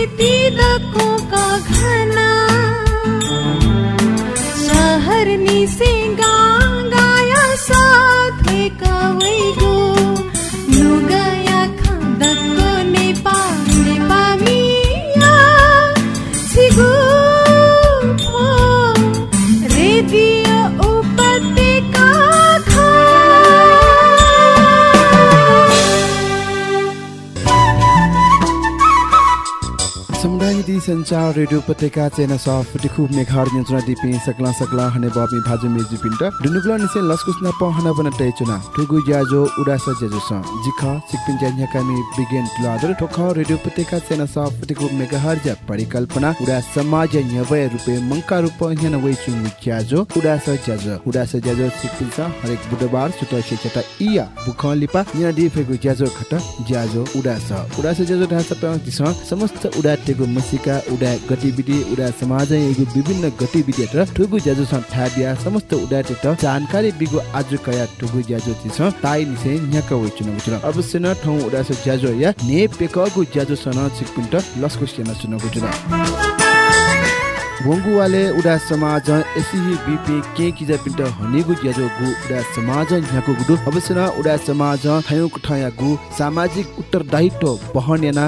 संस्कृति दकोका घना। शहर निसे गाया साथे कवैगो लुगाया संचार रेडियो उपत्यका चेना सफ फुटिखु मेघार नियन्त्रण दिपि सकला सकला हने बाबी भाजु मेजु पिन्ट दुनुगला निसे लस्कुस न प हना बन टे चुना ठुगु ज्याजो उडास जेजो स जिख सिकपिन ज्या कामी बिगेन तुलादर ठोख रेडियो उपत्यका चेना सफ फुटिखु मेघार ज्या परिकल्पना उडा समाज न्यवय रुपे मंका रुप ह्यान वइ चु ज्याजो उडास ज्याजो उडास ज्याजो सिकपिन स हरेक बुधबार सुत चटा इया बुख लिपा निना दि फेगु ज्याजो खट ज्याजो उडास उडास ज्याजो ढास प समस्त उडाटेको मसिका उडा गतिविधि उडा समाज एगु विभिन्न गतिविधि र ठुगु ज्याजो थाबिया समस्त उडाटे त जानकारी बिगु आज कया ठुगु ज्याजो तिस ताइ निसे न्याक वइ चुन गुजुर अवश्य न ठौ उडा स ज्याजो या ने पेकगु ज्याजो सन छिकपिन्ट लस्को सेना चुन गुजुर वंगुवाले उडा समाज एसिही बिपी के किजा पिन्ट हनेगु ज्याजो गु उडा समाज न्याको गुडु अवश्य न उडा समाज हयौ कुठाया गु सामाजिक उत्तरदायित्व बहन्याना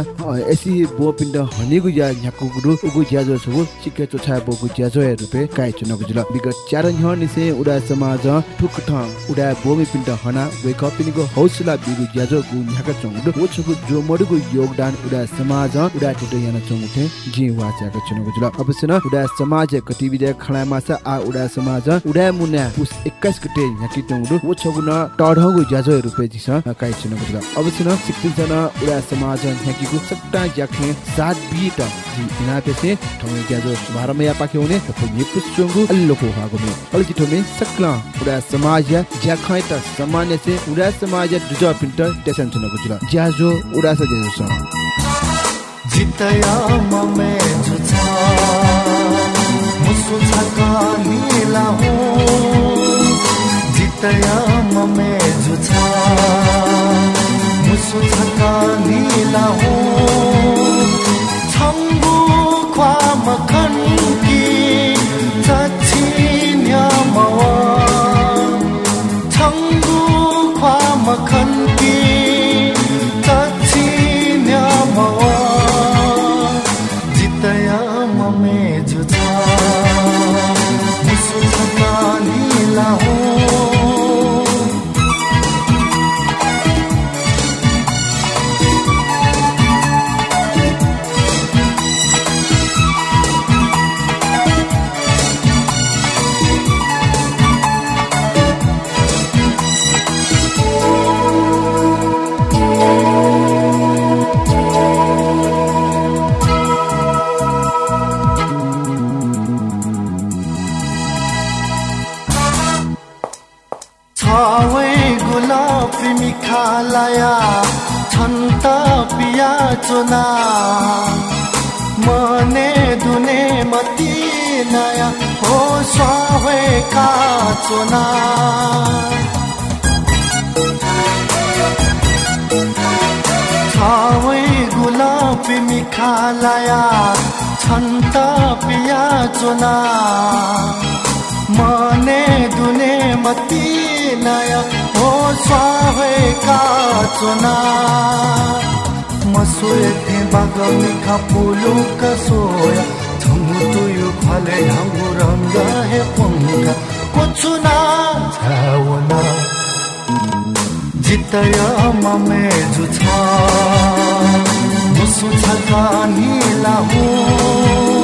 एसिही बो पिन्ट हनेगु ज्या न्याको गुडु उगु ज्याजो छगु चिके चोछा बोगु ज्याजो या रुपे काइ चुनगु जुल विगत चार न्ह निसे उडा समाज ठुक ठ उडा बोमी पिन्ट हना वेक अप पिनिगु हौसला बिगु ज्याजो गु न्याका चंगु वो छगु जो मडुगु योगदान उडा समाज उडा टिटो याना चंगुथे जी वाचाका चुनगु जुल अवश्य न उडा समाज गतिविधि खडा माछा आ उडा समाज उडा मुना पुस 21 गते न्याकी टंगु वो छगु न टढगु ज्याजो रुपे दिस काइ चुनगु जुल अवश्य न सिक्किम जना उडा समाज न्याकीगु सट्टा ज्याखे सात बीट जी बिना पेसे ठमे ज्याजो शुभारम्भ या पाके हुने त ये पुस्चंगु अल्लोको हागु मे। ठमे सकला उडा समाज ज्याखे त सामान्य से उडा समाज दुज पिन्टर टेसन चुनगु जुल ज्याजो उडा स ज्याजो स। जितया ममे जुछा मुसु छका नीला हो। जितया ममे जुछा मुसु छका नीला हो। छम्बु ख्वा मखन मिखालया छन्त पिया चुना। मने दुने मती नया हो स्वावे का चुना। छावे गुलाबी मिखालया छन्त पिया चुना। मने दुने मती नया हो स्वावे का चुना मसोए थे बाग मिखा पुलु कसोया छमु तुयु खले हमु रंग है पंगा कुछुना छावना जितया ममे जुछा मुसु छका नीला हो।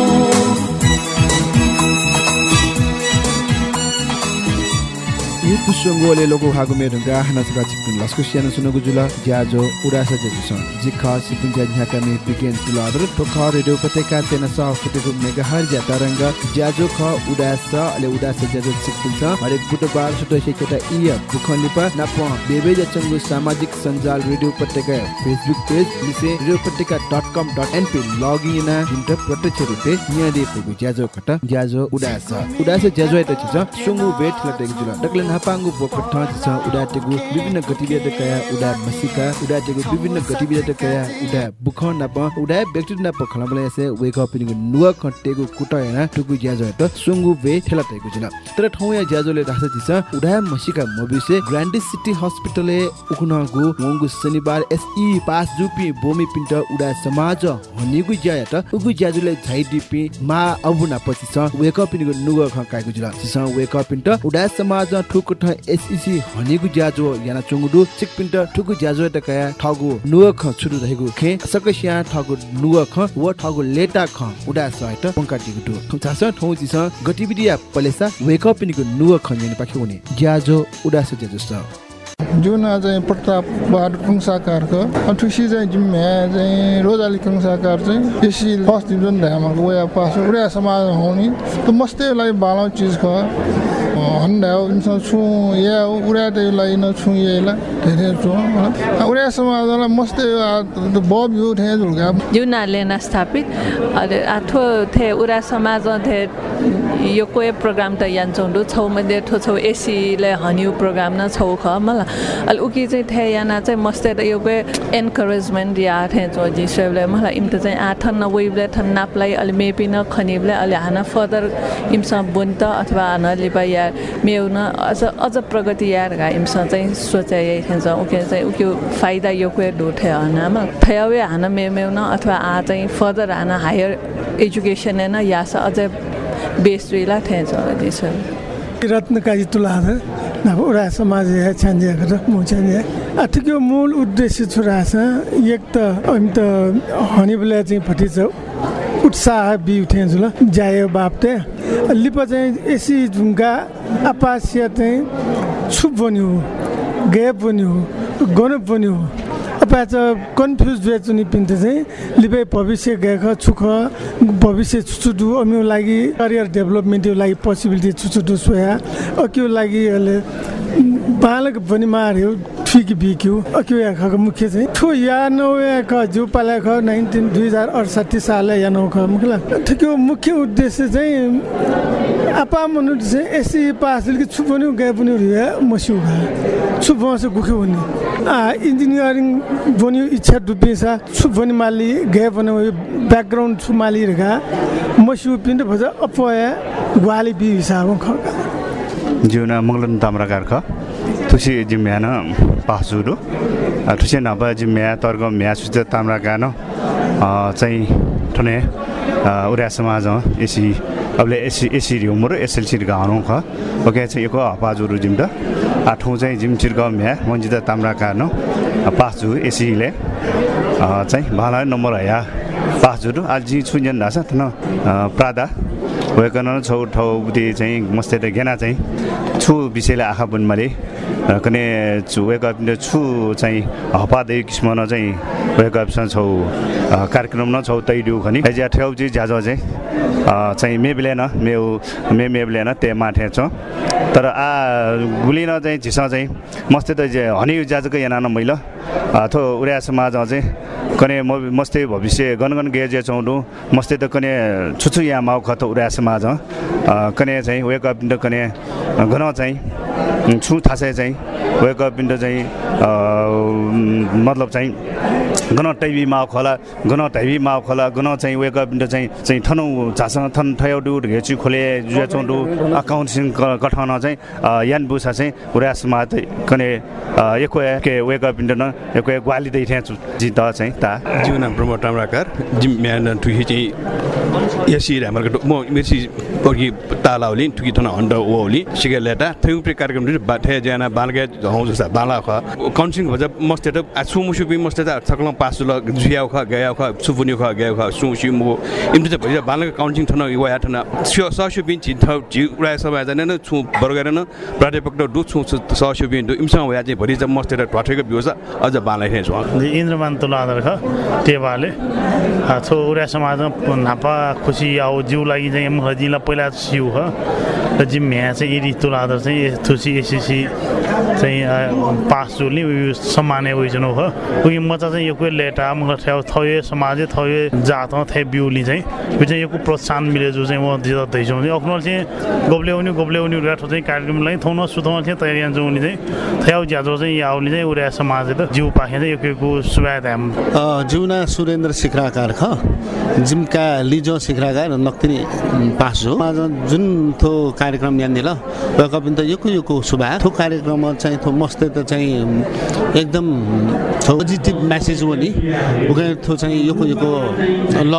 कुसुङ्गोले लोगो हागु मे ढुङ्गा हाना छका चिकुन लस्कु स्यानो सुनगु जुल ज्याजो उडास जेजु छ जिख सिपुन ज्या झ्याका मे बिगेन तुल अदर ठोख रेडियो पतेका तेन स फटेको मेगा हर ज्या तरंग ज्याजो ख उडास अले उडास ज्याजो चिकुन छ हरेक बुधबार सुट सेकेटा इय बुखन लिपा नाप बेबे जचंगु सामाजिक सञ्जाल रेडियो पटेका फेसबुक पेज लिसे रेडियो पटेका dot com dot NP log in in जुन्ट प्रत्यक्ष रूपे यहाँ दिएको ज्याजो खट ज्याजो उडास उडास ज्याजो एत छ सुंगु बेट लटेको जुल डकले नापाङ्गु बोक ठ छ उडाटेगु विभिन्न गतिविधि कया उडा मसिका उडाटेगु विभिन्न गतिविधि कया उडा बुख नाप उडा व्यक्ति नाप खलबले से वेक अप निगु नुवा खटेगु कुट याना टुगु ज्याजो एत सुंगु बे ठेलटेको जुल तर ठौ या ज्याजोले रास छ उडा मसिका मोबिसे ग्रान्डी सिटी हस्पिटलले उकुनगु वंगु शनिबार एसई पास जुपी बोमी पिन्ट उडा समाज हनिगु ज्या एत उगु ज्याजुले झाइडिपी मा अबुना पछि छ वेक अप निगु नुगु ख काइगु जुल सिस वेक अप पिन्ट उडा समाज ठुक ठ एसईसी हनिगु ज्याजो याना चुङुडु चिक पिन्ट ठुकु ज्याजो त कया ठगु नुग ख छुरु रहेगु खे। सकसिया ठगु नुग ख व ठगु लेटा ख उडा सहित पंका टु थास ठौ जिस गतिविधि या पलेसा वेक अप निगु नुग ख नेन पाखे हुने। ज्याजो उडा स ज्याजो स। जुन चाहिँ प्रताप बहादुर कुङसाकारको ठुसी चाहिँ जिम्मे चाहिँ रोजाली कुङसाकार चाहिँ यसरी फर्स्ट डिभिजन ढ्यामाको वेया पास उडा समाज हुने। त मस्तै लागि बालाउ चिज ख। हन्डा इंसान छु या उडा त लागि छु येला धेरै छु उडा समाजलाई मस्तै बब यो ठे झुल्का जुनाले स्थापित आठो थे उरा समाज थे यो कोही प्रोग्राम त यान चौँडु छौ मध्ये ठो छौ एसीले हन्यु प्रोग्राम न छौ ख मलाई अहिले उकी चाहिँ थे याना चाहिँ मस्तै त यो कोही एन्करेजमेन्ट या थे जिसले मलाई इम त चाहिँ आठन न वेबले ठन नापलाई अलि मेपी न खनिबले अलि हाना फर्दर इमसँग बुन्त अथवा हाना लिपा या मेउ न अझ अझ प्रगति यार घा इमसँग चाहिँ सोचाइ खेल्छ उके चाहिँ उक्यो फाइदा यो डो थे हनामा थयावे हाना मे मेउ न अथवा आ चाहिँ फर्दर हाना हायर एजुकेसन न यास अझै बेस वेला थे छ। जिसले रत्नकाजी अब उडा समाज है छान्जे कर मुछान्जे अथिको मूल उद्देश्य छुरा छ एक त हामी त हनीबले चाहिँ फटी छ। उत्साह बि जुल जायो बापते लिप चाहिँ एसी झुङ्गा अपास्य चाहिँ छुप बन्यो गएप बन्यो गनप बन्यो। अपा चाहिँ कन्फ्युज भए चुनि पिन्थे चाहिँ लिपे भविष्य गएको छुख भविष्य छुचुटु अमिउ लागि करियर डेभलपमेन्टको लागि पोसिबिलिटी छुचुटु सोया। अक्यो लागि अहिले बालक पनि मार्यो ठिक बिक्यो। अक्यो याखाको मुख्य चाहिँ ठो या नौ याख जो पालाख नाइन्टिन दुई हजार अडसाठी साल या मुख्य ठिक्यो मुख्य उद्देश्य चाहिँ आपा मनु चाहिँ एसी पास कि छु पनि गए पनि रिया मस्यु घा छु बस गुख्यो भने। इन्जिनियरिङ बन्यो इच्छा डुबिसा छु। पनि माली गए पनि ब्याकग्राउन्ड छु माली रेखा मस्यु पिन्ड भज अपया ग्वाली बि हिसाब जिउन मङ्गलन ताम्राकार ख। तुसी जिम्म्यान पासुरु। तुसे नब जिम्म्या तर्ग म्या सुच ताम्रागान चाहिँ ठने उर्या समाज एसी अबले एसी एसी रिउमरो एसएलसी गाउनु ख। ओके चाहिँ यो हपाजुरु जिम त आठौँ चाहिँ जिम चिर्ग म्या मन्जित ताम्रागान पासजु एसीले चाहिँ भाला नम्बर हया पासजुरु आजि छुन्जन धासा थन प्रादा। वेकन छौ ठाउँ चाहिँ मस्तै त घेना चाहिँ छु विषयले आँखा बन्माले कने छु वेकअप छु चाहिँ हपादै किसिम न चाहिँ वेकअपसँग छौ। कार्यक्रम न छौ तैडिउ खनि। ज्या ठेउ चाहिँ ज्याज चाहिँ चाहिँ मेबिले न मेउ मे मेबिले न ते माठे छ। तर आ गुली न चाहिँ झिस चाहिँ मस्तै त हनी ज्याजको याना न मैल। थो उर्या समाज चाहिँ कने म मस्तै भविष्य गनगन गे जे चौँडु मस्तै त कने छुछु या माउ खत उर्या समाज। कने चाहिँ वेकअप कने घन चाहिँ छु थासे चाहिँ वेकअप पिण्ड चाहिँ मतलब चाहिँ गन टैबी माउ खोला गन टैबी माउ खोला गन चाहिँ वेकअप पिण्ड चाहिँ चाहिँ थनु झासँग थन ठयाउडु घेचु खोले जुया चौँडु अकाउन्टिङ गठन चाहिँ यान बुसा चाहिँ उर्या समाज कने एको के वेकअप पिण्ड न एको ग्वाली दै थिया जि त चाहिँ ता। जीवना ब्रह्म टामराकार जिम म्यान ठुही चाहिँ यसी हाम्रो म मेसी ओगी तालाउली ठुकी थना हन्ड ओली सिगे लेटा थयु प्रे कार्यक्रम बाथे जना बालगे हौ जसा बाला ख। काउन्सिलिङ भज मस्ते त सुमुसु बि मस्ते त सकलं पास ल जुयाउ ख गयाउ ख सुपुनि ख गयाउ ख सुमुसु मु इमति त भइजा बालगे काउन्सिलिङ थना इवा याठना स्यो ससु बिन चिन्थ जि उडा सबै जना न छु बरगेर न प्राध्यापक द दु छु ससु बिन दु इमसँग वया चाहिँ भरि चाहिँ मस्ते त ठठेको बिउसा अझ बालै थे छु इन्द्रमान तुलाधर ख टेवाले। थो उडा समाजमा नापा खुसी आउ जिउ लागि चाहिँ हजिला पहिला सिउ ह र जिम म्या चाहिँ यदि तुलाधर चाहिँ थुसी एसिसी चाहिँ पास जुल्ने उयो जुन हो उयो मजा चाहिँ यो कोही लेटा मलाई थ्याउ थयो समाज जात थे बिउली चाहिँ। यो चाहिँ यो प्रोत्साहन मिले जो चाहिँ म दिँदा दैछौँ चाहिँ आफ्नो चाहिँ गोब्ल्याउने गोब्ल्याउने उनीहरू चाहिँ कार्यक्रमलाई थौन सुथाउन चाहिँ तयारी जान्छ उनी चाहिँ। थ्याउ ज्याजो चाहिँ याउली चाहिँ उडा समाज त जिउ पाखे चाहिँ यो को सुबाय धाम जुना सुरेन्द्र सिक्राकार ख। जिमका लिजो सिक्राकार नक्तिनी पास हो। आज जुन थो कार्यक्रम यान्दिल कपिन त योको योको सुभा। थो कार्यक्रम चाहिँ थो मस्ते त चाहिँ एकदम पोजिटिभ म्यासेज पनि भुगाइ चाहिँ यो कुनैको ल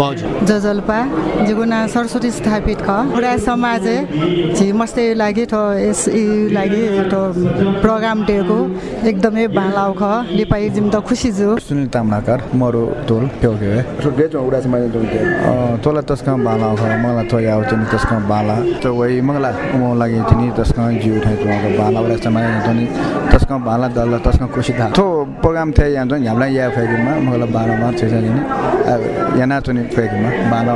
बज जजलपा जुगुना सरस्वती स्थापित ख पुरा समाज जे मस्ते लागि थ एस इ लागि त प्रोग्राम देको एकदमै बालाउ ख लिपाइ जिम त खुसी जु सुनि तामनाकर मरो टोल पयो गे सो गे उडा समाज जों के अ तसका बालाउ ख मलाई थ याउ तिनी तसका बाला त वई मंगला उमो लागि तिनी तसका जिउ थाय तोका बालाउ रा समाज जों तसका बाला दल तसका खुसी था तो प्रोग्राम थे यान che sa ni yana tini fa gi ma bala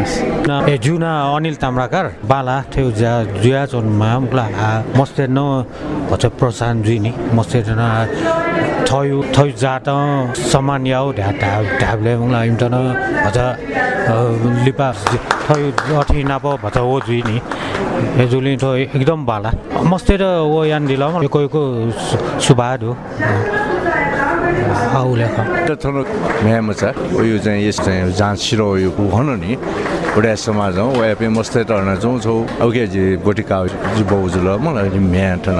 ए जुना अनिल ताम्राकार बाला थियो ज्या जुया चोनमा मुला मस्ते न भन्छ प्रोत्साहन जुइनी मस्ते न थयु थयु जात समान याउ ढ्या ढ्या ढ्याब्ले मुला इम्टन भन्छ लिपा थयु अठी नाप भन्छ ओ जुइनी ए जुलि थो एकदम बाला मस्ते र ओ यान दिल एको एको सुबाद हो थोनो म्याम छ उयो चाहिँ यस चाहिँ जाँच सिरो उयो भनौँ नि उडा समाज हो वया पे मस्ते छौ औके जी बोटिका जी बाउजुल मलाई म्या ठन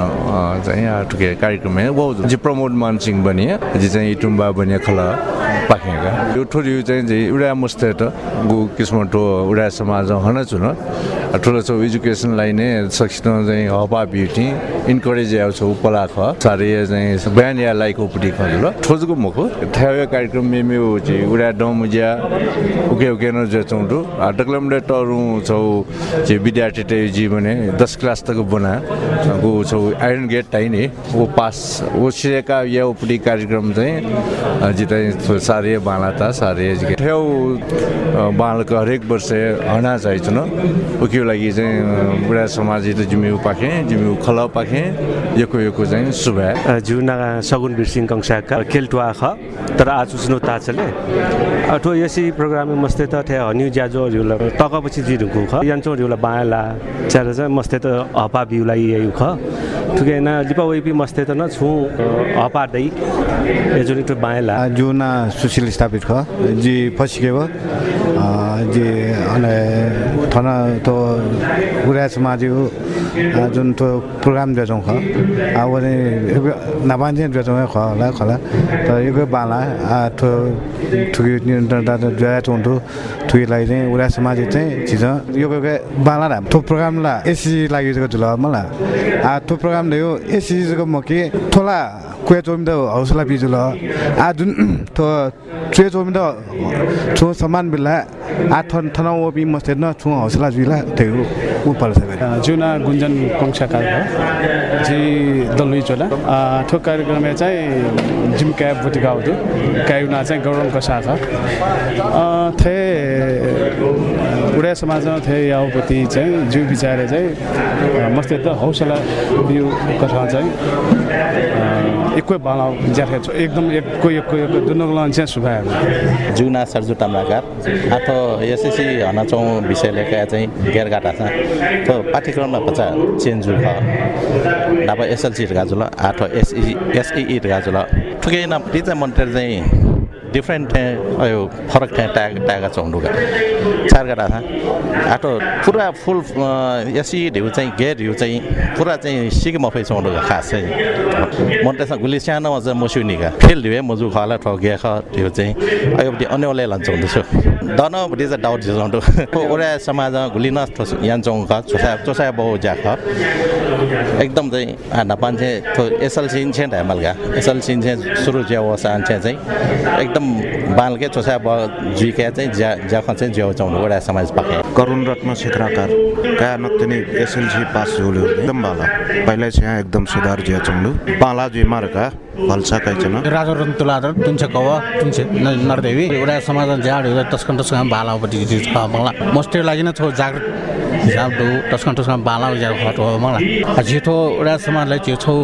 चाहिँ टुके कार्यक्रम है बाउजु जी प्रमोट मानसिंह बनि जी चाहिँ इटुम्बा बनि खला पाखेका यो जी उडा मस्ते त गु टो उडा समाज हन छु न ठुलो छौ एजुकेसनलाई नै सकिन चाहिँ हपा ब्युटी इन्करेज याउ छौ पला ख। चाहिँ बयान या लाइक उपटी ख ल। ठोजको मको थायो कार्यक्रम मेम्यो चाहिँ उडा डमुजिया उके उके न जे टरु छौ जे विद्यार्थी टे जीवने दस क्लास तक बना गो छौ आइरन गेट टाइ नि वो पास वो सिरेका या उपटी कार्यक्रम चाहिँ जिता सारे बाला ता सारे ठ्याउ बालको हरेक वर्ष हना चाहिँ न उक्यो लागि चाहिँ बुढा समाज त जिम्मेउ पाखे जिम्मेउ खल पाखे यको यको चाहिँ शुभ। जुना सगुन बिरसिंह कंसाका खेलटुआ ख तर आज सुनो ताचले। अठो यसी प्रोग्राम मस्ते त थे हन्यु ज्याजो जुल तक पछि जि ढुकु ख यान्चो जुल बाला चार चाहिँ मस्ते त हपा बिउलाई यु ख। ठुके न लिपा वेपी मस्ते त न छु हपा दै एजुनि टु बाला। जुना सुशील स्थापित ख जी फसिके भयो जी अनि थना तो उडा समाज जुन तो प्रोग्राम दिएछौँ ख। अब चाहिँ दिएछौँ ख होला खला तर यो बाला ठो ठुकी जुया चौँठो ठुकीलाई चाहिँ उडा समाज चाहिँ चिज यो बाला थो प्रोग्राम ला एसी लागि जुल मलाई आ थो प्रोग्राम दियो एसी म के थोला कुया चोमी त हौसला बिजुल आ जुन थो चुए चोमी त छु समान बिल्ला आ थन थना ओ बि मस्ते न छु हौसला जुइला त्यो उ पर्छ जुना गुन्जन पङ्क्षाकार जी दलुई चोला ठो कार्यक्रम चाहिँ जिम क्याब बुटिका हुँदो कायुना चाहिँ गौरवको साथ थे उडा समाजमा थे याउपति चाहिँ जिउ विचारे चाहिँ मस्ते त हौसला बिउ कथा चाहिँ एकै बाला ज्याथे एकदम एकको एकको एकको दुनोको चाहिँ सुभाइ जुना सर्जु ताम्राकार आथो एसएससी हनाचौँ विषय लेखा चाहिँ गेरगाटा छ। तो पाठ्यक्रममा पचा चेन्ज ख नापा एसएलसी ढगा जुल आठो एसई एसई ढगा जुल ठुकै न चाहिँ मन्टेर चाहिँ डिफ्रेन्ट थे यो फरक थे टाग टागा चौंडुगा चार गडा था। आटो पुरा फुल यसी ढिउ चाहिँ गेट ढिउ चाहिँ पुरा चाहिँ सिक मफै चौंडुगा खास चाहिँ। मन त्यसमा गुली सानो अझ मसुनिका फेल ढिउ मजु खाला ठगिया ख ढिउ चाहिँ। अयोपट्टि अन्य ओले लान्छ हुँदैछु दनपट्टि चाहिँ डाउट जिसाउँदो ओरा समाज गुली न यान्छौँ ख चोसा चोसा बहु जा ख। एकदम चाहिँ हान्ना पान्छे। थो एसल सिन छे ढामलगा एसल सिन छे सुरु ज्या वसान छे चाहिँ। एकदम बालके चोसा ब जुइके चाहिँ ज्या ज्या ख चाहिँ ज्याउ चाउनु ओडा समाज पाके करुण रत्न क्षेत्राकार का नक्तनी एसएलसी पास हुलु एकदम बाला। पहिला चाहिँ एकदम सुधार ज्या चंडु बाला जुइ मार्का भल्सा काइचन। राजरन तुलादर तुमचे कव तुमचे नरदेवी। एउटा समाज झाड तस्कन तस्कन बालापट्टि मलाई मस्टे लागि न थो जागृत हिसाब दो तस्कन तस्कन बाला जा हट हो मलाई जेठो एउटा समाजलाई त्यो छौ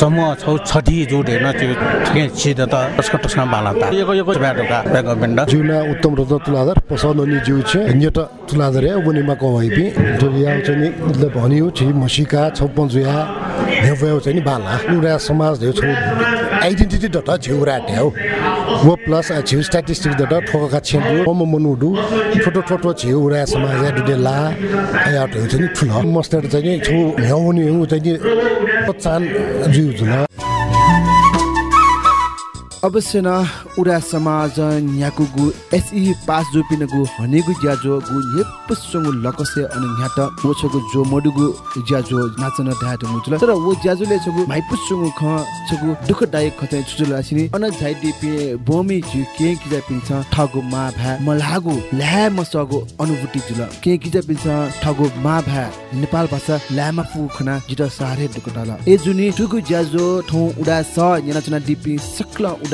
समूह छौ छठी जोड हेर्न त्यो ठिकै छिद त तस्कन तस्कन बाला त। यो यो ब्याटोका गभर्नमेन्ट जिउना उत्तम रत्न तुलाधर पसन्दनी जिउ छ। न्यट तुलाधर उनीमा कवाइपि जोलिया चाहिँ नि मतलब भनियो छि मसिका छप्पन जुया भेउ चाहिँ नि बाला उरा समाज धेउ छौ आइडेन्टिटी डटा झिउ राटे हो वो प्लस झिउ स्ट्याटिस्टिक्स डटा ठोका छेन्डु मम मनुडु छोटो छोटो झिउ उरा समाज डुडे ला आया नि ठुलो मस्टर चाहिँ नि छौ भ्याउने उ चाहिँ नि चान जिउ जुल अवश्य न उडा समाज न्याकुगु एसई पास जोपिनगु हनेगु ज्याजो गु नेपसंगु लकसे अनि न्याट वछगु जो मडुगु ज्याजो नाचन धाट मुचुल तर वो ज्याजोले छगु माइपुसंगु ख छगु दुखदायक खतै छुजुल आसिनी अन झाइदि पे बोमी जु के किजा पिन्छ ठगु मा भा मलागु ल्या मसगु अनुभूति जुल। के किजा पिन्छ ठगु मा भा नेपाल भाषा ल्यामा फु खना जित सारे दुखदाला। ए जुनी ठुगु ज्याजो ठौ उडा स यनाचना डिपि सक्ल उडा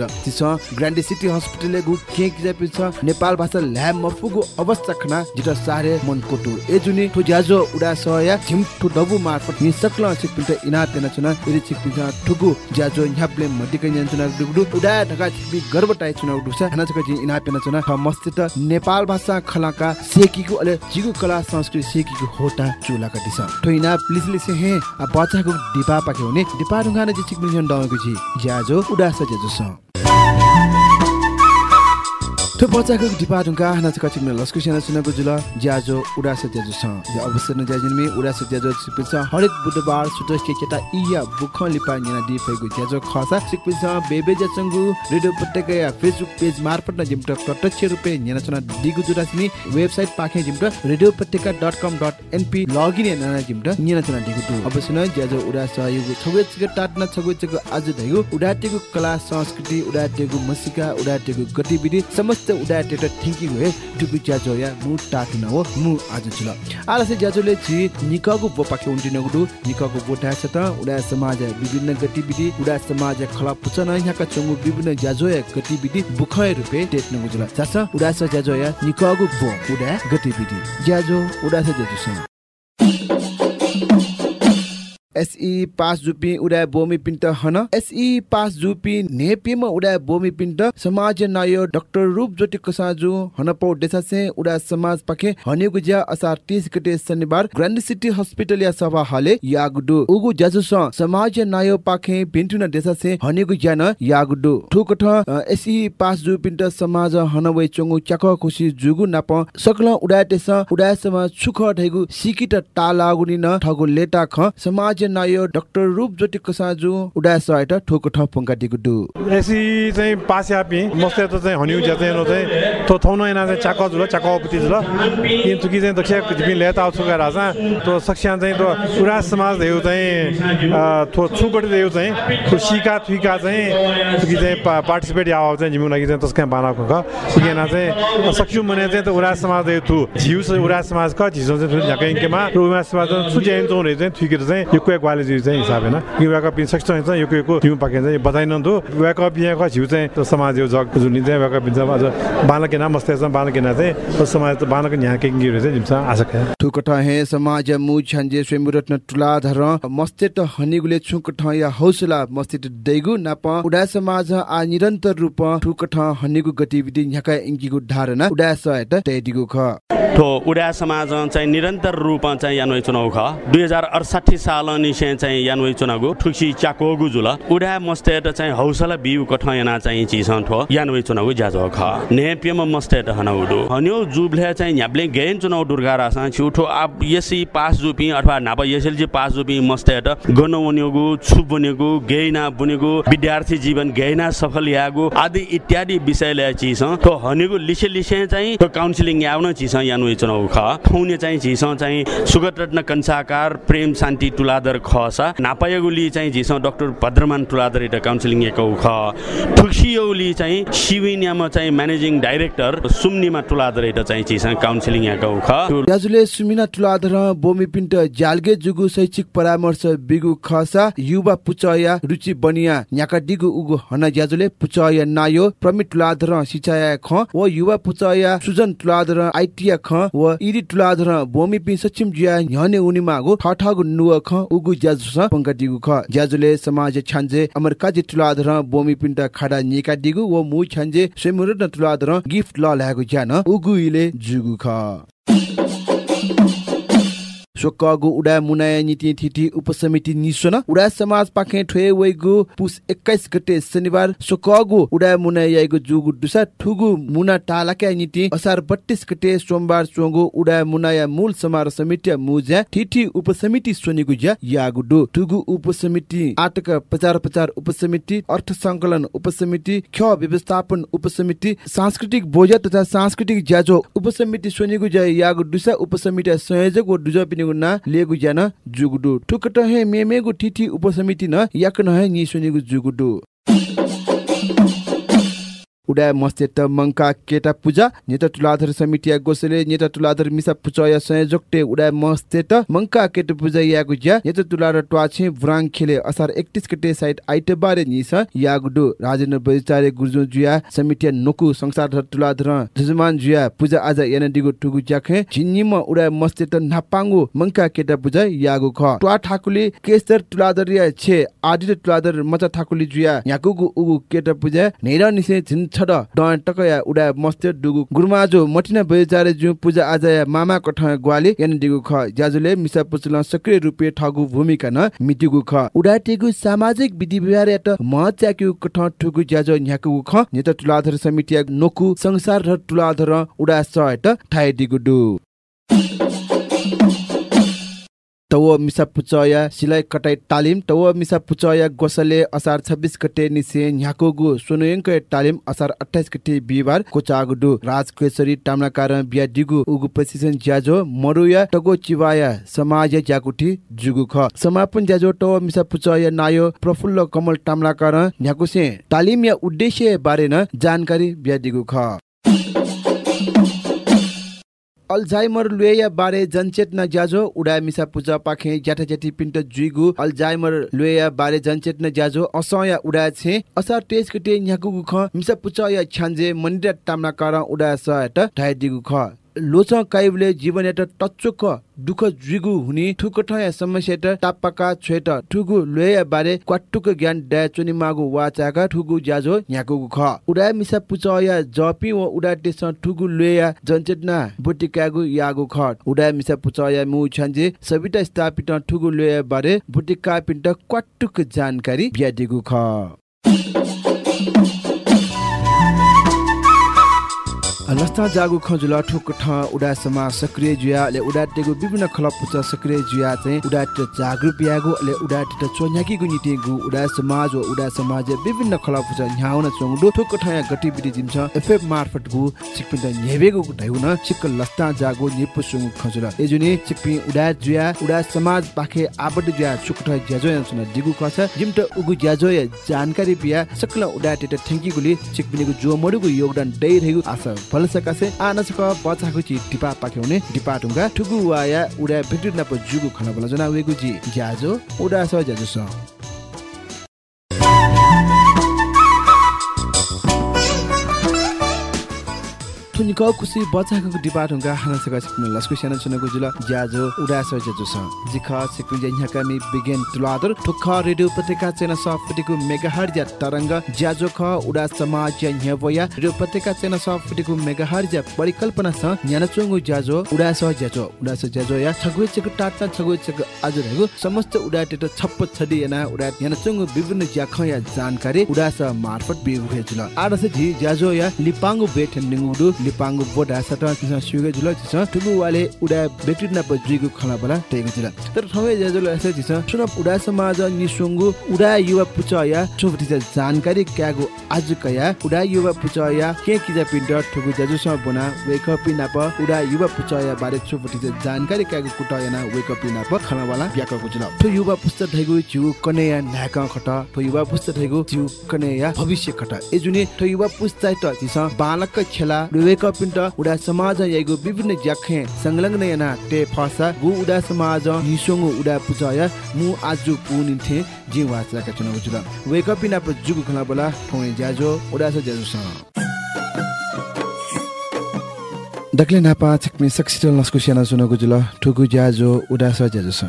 गुजर तिस ग्रान्डी सिटी हस्पिटल गु के किजा पिछ नेपाल भाषा ल्याब मफुगु अवस्था खना जित सारे मन कोटु। ए जुनि ठु ज्याजो उडा सया झिम ठु डबु मार्फत नि सकल छिक पिन्ट इना तेना चुना इरि छिक पिन्छ ठुगु ज्याजो न्याप्ले मदिक न्यान चुना दुगु उडा ढका छिपि गर्व टाइ चुना उडुसा हना चक जि इना पेना चुना ख मस्तित नेपाल भाषा खलाका सेकीको अले जिगु कला संस्कृति सेकीको होटा चुलाका दिस ठोइना प्लिज लिसे हे आ बच्चाको दिपा पाके हुने दिपा ढुङ्गा न जि छिक मिलियन डंगु जि ज्याजो उडा स ज्याजो स। 的。त्यो बच्चाको डिपार्टमेन्टका हाना चाहिँ कचिम लस्कु सेना सुनको जुल ज्याजो उडास ज्याजो छ। या अवसर न ज्याजिनमे उडास ज्याजो सिपिन्छ हरेक बुधबार सुतोस के केटा इया बुख लिपा न्याना दि फैगु ज्याजो खसा सिपिन्छ बेबे ज्याचंगु रेडियो पत्रिका फेसबुक पेज मार्फत न जिमट प्रत्यक्ष रूपे न्याना चना दिगु जुरासिनी वेबसाइट पाखे जिमट रेडियो पत्रिका dot com dot NP log in न्याना जिमट न्याना चना दिगु दु अवश्य न ज्याजो उडास युगु छगु छिग टाट्न छगु छिग आज धैगु उडाटेगु कला संस्कृति उडाटेगु मसिका उडाटेगु गतिविधि समस्त उडा टेट थिङ्किङ हे टुकु ज्याजो या मु टाटु न हो मु आज जुल आलसे ज्याजोले छि निकगु बोपाके उन्टि नगुडु निकगु बोटा छ त उडा समाज विभिन्न गतिविधि उडा समाज खला पुचन यहाँका चंगु विभिन्न ज्याजो गतिविधि बुखय रुपे टेट नगु जुल चास उडा ज्याजो या निकगु बो उडा गतिविधि। ज्याजो उडा ज्याजो स एसई पास जुपी उडा बोमी पिन्ट हन। एसई पास जुपी नेपिम उडा बोमी पिन्ट समाज नायो डाक्टर रूप ज्योति कसाजु हनपौ देसासे उडा समाज पखे हनेगु ज्या असार 30 गते शनिबार ग्रान्ड सिटी हस्पिटल या सभा हाले यागडु। उगु ज्याजु स समाज नायो पाखे पिन्टुन देसासे हनेगु ज्यान यागडु। ठुकठ एसई पास जु पिन्ट समाज हनवै चंगु च्याक खुसी जुगु नाप सकल उडा तेस उडा समाज सुख ढैगु सिकिट टालागुनि न ठगु लेटा ख समाज नायो डाक्टर रूप ज्योति कसाजु उडा सहायता ठोको ठ पंका दिगु दु एसी चाहिँ पास यापि मस्ते त चाहिँ हनिउ ज्या चाहिँ चाहिँ तो थौन एना चाहिँ चाक जुल चाक पति जुल। किन तुकी चाहिँ दक्ष जिपिन लेता आउ छुका राजा। तो सक्षान चाहिँ तो उडा समाज देउ चाहिँ थो छुकट देउ चाहिँ तो सिका थुका चाहिँ तुकी चाहिँ पार्टिसिपेट याव चाहिँ जिमु लागि चाहिँ तस्का बाना ख किन चाहिँ सक्छु मने चाहिँ त उडा समाज देउ थु। झिउ उडा समाज क झिसो चाहिँ झकै केमा उडा समाज सुजेन चाहिँ चाहिँ थुकेर चाहिँ यो युके ग्वाले जिउ चाहिँ हिसाब हैन कि व्याक पिन सक्छ चाहिँ युके को जिउ पाके चाहिँ बताइन दु व्याक पिया को जिउ चाहिँ तो समाज यो जग जुन चाहिँ व्याक पिन अझ बालक ना मस्ते चाहिँ बालक ना चाहिँ समाज बालक न्या के गिरे चाहिँ जिमसा है ठुकठ हे समाज मु छन्जे स्वयंरत्न तुलाधर मस्तेट हनिगुले छुकठ या हौसला मस्तेट दैगु नाप उडा समाज आ निरन्तर रूप ठुकठ हनिगु गतिविधि न्याका इंगिगु धारणा उडा सहायता तेदिगु ख ठो उडा समाज चाहिँ निरन्तर रूपमा चाहिँ यानवै चुनाव ख। दुई हजार अडसाठी साल निसे चाहिँ यानवै चुनावको ठुक्सी चाकोगु जुल उडा मस्तेट चाहिँ हौसला बिउ कठ याना चाहिँ चिस ठो यानवै चुनावको ज्याजो ख। नेपियम मस्तेट हनौडु। हन्यो जुब्ले चाहिँ न्याब्ले गेन चुनाव दुर्गा रासा छिउठो अब यसै पास जुपी अथवा नाप यसैले पास जुपी मस्तेट गन बनेगु छु बनेगु गेइना बनेगु विद्यार्थी जीवन गेइना सफल यागु आदि इत्यादि विषयले चिस ठो हनेगु लिसे लिसे चाहिँ काउन्सिलिङ याउन चिस यानु चुनाउ ख ठौने चाहिँ झिस चाहिँ सुगत रत्न कंसाकार प्रेम शान्ति टुलादर खसा। नापायगुली चाहिँ झिस डाक्टर भद्रमान टुलादर इटा काउन्सिलिङ एकौ ख ठुक्सियौली चाहिँ सिविनियामा चाहिँ म्यानेजिङ डाइरेक्टर सुम्नीमा टुलादर इटा चाहिँ झिस काउन्सिलिङ एकौ ख याजुले सुमिना टुलाधर बोमी पिन्ट जालगे जुगु शैक्षिक परामर्श बिगु खसा युवा पुचया रुचि बनिया न्याका दिगु उगु हना ज्याजुले पुचया नायो प्रमित टुलाधर सिचाया ख व युवा पुचया सुजन टुलाधर आइटिया ख व इरी टुलाधर बोमी पिन सचिम जिया न्हने उनी मागु ठठगु नुव ख उगु ज्याजु स पंका दिगु ख। ज्याजुले समाज छान्जे अमर काजी टुलाधर बोमी पिन्ट खाडा निका दिगु व मु छान्जे स्वयंरत्न टुलाधर गिफ्ट ल ल्यागु ज्यान उगु इले जुगु ख। सोकगु उडा मुनाय नीति थिति उपसमिति निस्वन उडा समाज पाखे ठोए वैगु पुस 21 गते शनिबार सोकगु उडा मुनाय याइगु जुगु दुसा ठुगु मुना टालाके नीति असार 32 गते सोमबार चोंगु उडा मुनाय मूल समारोह समिति मुजा थिति उपसमिति सोनिगु ज्या यागु दु ठुगु उपसमिति आटक प्रचार प्रचार उपसमिति अर्थ संकलन उपसमिति ख व्यवस्थापन उपसमिति सांस्कृतिक बोझा तथा सांस्कृतिक ज्याजो उपसमिति सोनिगु ज्या यागु दुसा उपसमिति संयोजक व दुजा पिनिगु ना लेगु ज्यान जुगुडु ठुकट मेमेगु ठिठी उपसमिति न याक न हे नि सुनिगु जुगुडु उडा मस्तेट मंका केटा पूजा नेता तुलाधर समिति गोसले नेता तुलाधर मिसा पुचया संयोजकटे उडा मस्तेट मंका केटा पूजा यागु ज्या नेता तुलाधर ट्वाछे व्राङ खेले असार 31 गते साइट आइटे बारे निस यागुडु राजेन्द्र बजारे गुर्जु जुया समिति नोकु संसार तुलाधर जजमान जुया पूजा आज याना दिगु टुगु ज्याखे झिन्निम उडा मस्तेट नापाङ्गु मंका केटा पूजा यागु ख। ट्वा ठाकुले केसर तुलाधर या छे आदि तुलाधर मचा ठाकुले जुया याकुगु उगु केटा पूजा नेरा निसे झिन छड डन टकया उडा मस्ते डुगु। गुरुमाजो मटिना बेचारे जु पूजा आज मामा कठ ग्वाले यान दिगु ख। ज्याजुले मिसा पुचल सक्रिय रूपे ठगु भूमिका न मिटिगु ख। उडा टेगु सामाजिक विधि व्यवहार एट म च्याकु कठ ठगु ज्याजो न्याकु ख। नेत तुलाधर समिति नोकु संसार र तुलाधर उडा सएट ठाइ दिगु दु तव मिसा पुचया सिलाइ कटाइ तालिम तव मिसा पुचया गोसले असार 26 गते निसे न्याकोगु सोनुयंक तालिम असार 28 गते बिहिबार कोचागुडु। राजकेशरी टामनाकार बिया दिगु उगु प्रशिक्षण ज्याजो मरुया टगो चिवाया समाज ज्याकुठी जुगु ख समापन ज्याजो तव मिसा पुचया नायो प्रफुल्ल कमल टामलाकार न्याकुसे तालिम या उद्देश्य बारे न जानकारी बिया दिगु ख। अल्जाइमर लुएया बारे जनचेतना ज्याजो उडा मिसा पूजा पाखे ज्याठा ज्याठी पिन्ट जुइगु। अल्जाइमर लुएया बारे जनचेतना ज्याजो असया उडा छे। असार तेज कटे न्याकु ख मिसा पूजा या छान्जे मन्दिर टामना कार उडा सयत ढाइ दिगु ख। लोच काइबले जीवन एट टच्चोक दुख जुगु हुने ठुकठ या समस्या त तापका छेट ठुगु लोया बारे क्वाटुक ज्ञान डा चुनि मागु वाचाका ठुगु ज्याजो न्याकु ख। उडा मिसा पुचया जपि व उडा तेस ठुगु लोया जनचेतना बुटिकागु यागु ख। उडा मिसा पुचया मु छन्जे सबिता स्थापित ठुगु लोया बारे बुटिका पिन्ट क्वाटुक जानकारी ब्यादिगु ख। लस्ता जागु खजुल ठुक ठ उडा समाज सक्रिय जुया ले उडा टेगु विभिन्न खलप पुच सक्रिय जुया चाहिँ उडा ट जागृत यागु ले उडा ट चोन्याकी गु निते गु उडा समाज व उडा समाज विभिन्न खलप पुच न्याउन चोंगु ठुक ठ या गतिविधि जिन्छ एफएफ मार्फत गु चिकपिन नेबेगु ढाइउन चिक लस्ता जागु निपु सुङ खजुल। एजुनी चिकपि उडा जुया उडा समाज पाखे आबड जुया चुक ठ ज्याजो यासन दिगु कछ जिमट उगु ज्याजो या जानकारी बिया सकल उडा टेट ठेंकी गुली चिकपिनिगु जो मडुगु योगदान दै रहेगु आशा मलसका से आनसक बचाको ची टिपा पाख्याउने टिपा टुङ्गा ठुगु वाया उडा बिक्री नप जुगु खना बला जना वेगु जी ज्याजो उडा स ज्याजो थुनिक कुसी बचाको डिपा ढुङ्गा हाना सका सिक्नु लस्कु स्याना चुनको जुल ज्याजो उडास ज्याजो छ। जिख सिक्नु ज्याका मि बिगेन तुलादर ठुख रेडियो पत्रिका चेना सफटिको मेगाहर्ज तरंग ज्याजो ख उडा समाज न्यवया रेडियो पत्रिका चेना सफटिको मेगाहर्ज परिकल्पना छ न्यानचुङु ज्याजो उडास ज्याजो उडास ज्याजो या छगुइ चक टाटा छगुइ चक आज रहेको समस्त उडा टेट छप्प छडी याना उडा न्यानचुङु विभिन्न ज्याख या जानकारी उडास मार्फत बिगु हेजुल आडस झि ज्याजो या लिपाङ्गु बेठन निङुडु लिपाङ्गु बोडा सट किस सुगे जुल किस ठुगु वाले उडा बेट्री न बजुइगु खला बला टेगु जुल तर ठवे ज्याजुल एसे किस सुन उडा समाज निसुङ्गु उडा युवा पुचया चुबति जानकारी क्यागु आज कया उडा युवा पुचया के किजा पिन्ट ठुगु ज्याजु स बना वेक अप नाप उडा युवा पुचया बारे चुबति जानकारी क्यागु कुटयना वेक अप नाप खला बला ब्याकको जुल ठु युवा पुस्तक धैगु छु कनेया नाक खट ठु युवा पुस्तक धैगु छु कनेया भविष्य खट एजुनी ठु युवा पुस्तक त किस बालक खेला अप पिन्ट उडा समाज यागु विभिन्न ज्याखे संलग्न याना टे फसा गु उडा समाज निसोंगु उडा पुचया मु आजु पुनिथे जीवा चाका चुनाउ जुल वेक अप पिना प जुगु खला बला ठोय ज्याजो दक्ले नापा छिक्मी सक्सिटल नस्कु स्याना सुनको जुल ठुकु ज्याजो उडास ज्याजो स